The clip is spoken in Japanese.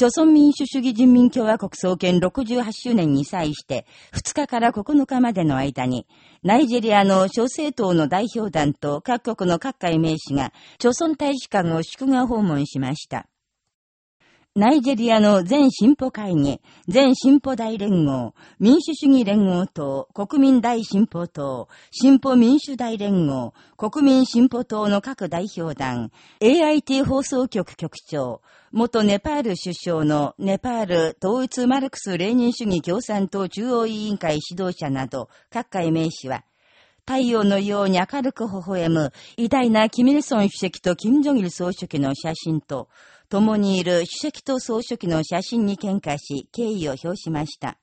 朝鮮民主主義人民共和国創建68周年に際して、2日から9日までの間に、ナイジェリアの小政党の代表団と各国の各界名士が、朝鮮大使館を祝賀訪問しました。ナイジェリアの全進歩会議、全進歩大連合、民主主義連合党、国民大進歩党、進歩民主大連合、国民進歩党の各代表団、AIT 放送局局長、元ネパール首相のネパール統一マルクス・レーニン主義共産党中央委員会指導者など各界名士は、太陽のように明るく微笑む偉大なキミルソン主席とキム・ジョギル総書記の写真と、共にいる主席と総書記の写真に喧嘩し、敬意を表しました。